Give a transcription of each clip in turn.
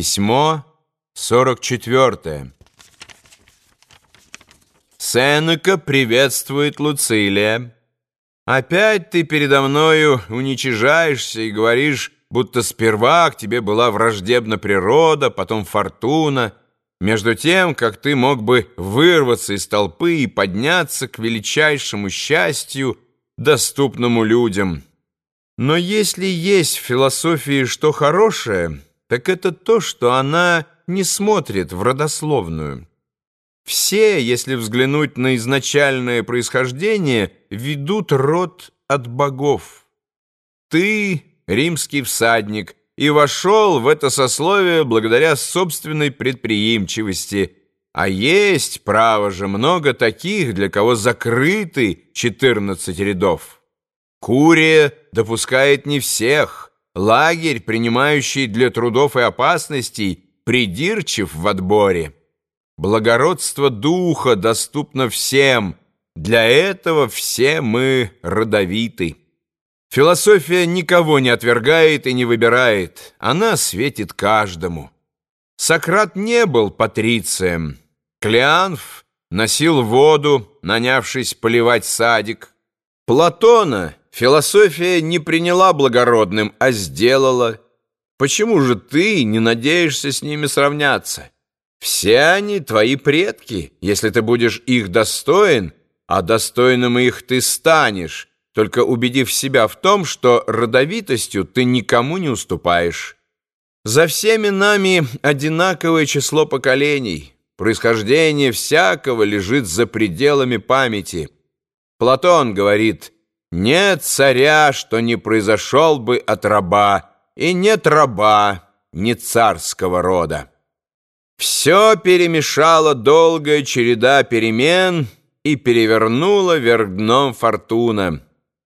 Письмо 44. Сенека приветствует Луцилия. Опять ты передо мною уничижаешься и говоришь, будто сперва к тебе была враждебна природа, потом фортуна, между тем, как ты мог бы вырваться из толпы и подняться к величайшему счастью, доступному людям. Но если есть в философии что хорошее, так это то, что она не смотрит в родословную. Все, если взглянуть на изначальное происхождение, ведут род от богов. Ты — римский всадник, и вошел в это сословие благодаря собственной предприимчивости, а есть, право же, много таких, для кого закрыты 14 рядов. Курия допускает не всех. Лагерь, принимающий для трудов и опасностей, придирчив в отборе. Благородство духа доступно всем. Для этого все мы родовиты. Философия никого не отвергает и не выбирает. Она светит каждому. Сократ не был патрицием. Клеанф носил воду, нанявшись поливать садик. Платона философия не приняла благородным, а сделала. Почему же ты не надеешься с ними сравняться? Все они твои предки, если ты будешь их достоин, а достойным их ты станешь, только убедив себя в том, что родовитостью ты никому не уступаешь. За всеми нами одинаковое число поколений. Происхождение всякого лежит за пределами памяти. Платон говорит, нет царя, что не произошел бы от раба, и нет раба, не царского рода. Все перемешала долгая череда перемен и перевернула вверх дном фортуна.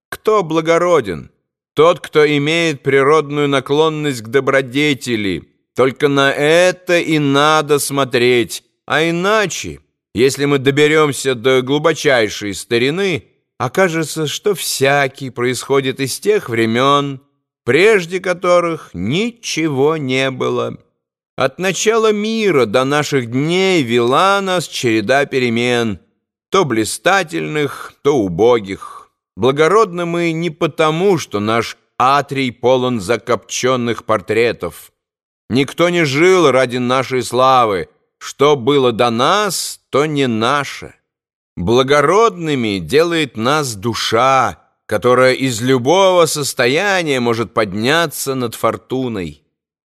Кто благороден? Тот, кто имеет природную наклонность к добродетели. Только на это и надо смотреть. А иначе, если мы доберемся до глубочайшей старины, окажется, что всякий происходит из тех времен, прежде которых ничего не было. От начала мира до наших дней вела нас череда перемен, то блистательных, то убогих. Благородны мы не потому, что наш атрий полон закопченных портретов. Никто не жил ради нашей славы. Что было до нас, то не наше. Благородными делает нас душа, которая из любого состояния может подняться над фортуной.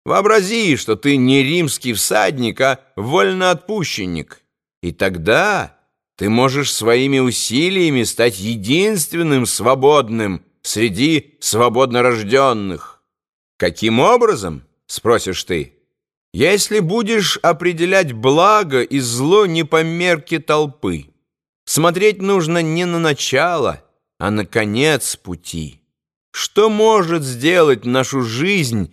Вообрази, что ты не римский всадник, а вольноотпущенник. И тогда ты можешь своими усилиями стать единственным свободным среди свободнорожденных. Каким образом, спросишь ты? Если будешь определять благо и зло не по мерке толпы, смотреть нужно не на начало, а на конец пути. Что может сделать нашу жизнь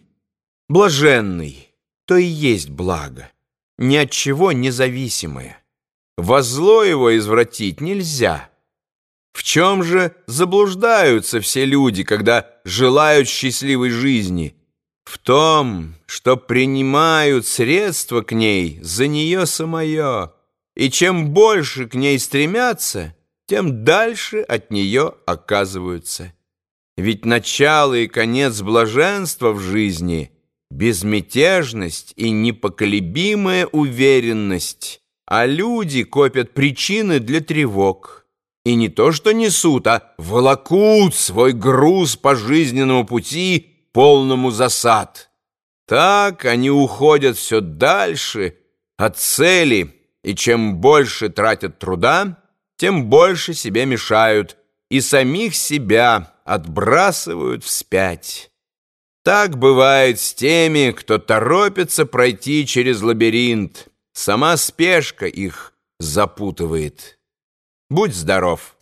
блаженной, то и есть благо, ни от чего независимое. Во зло его извратить нельзя. В чем же заблуждаются все люди, когда желают счастливой жизни? В том, что принимают средства к ней за нее самое, и чем больше к ней стремятся, тем дальше от нее оказываются. Ведь начало и конец блаженства в жизни — безмятежность и непоколебимая уверенность — а люди копят причины для тревог. И не то что несут, а волокут свой груз по жизненному пути, полному засад. Так они уходят все дальше от цели, и чем больше тратят труда, тем больше себе мешают, и самих себя отбрасывают вспять. Так бывает с теми, кто торопится пройти через лабиринт, Сама спешка их запутывает. Будь здоров!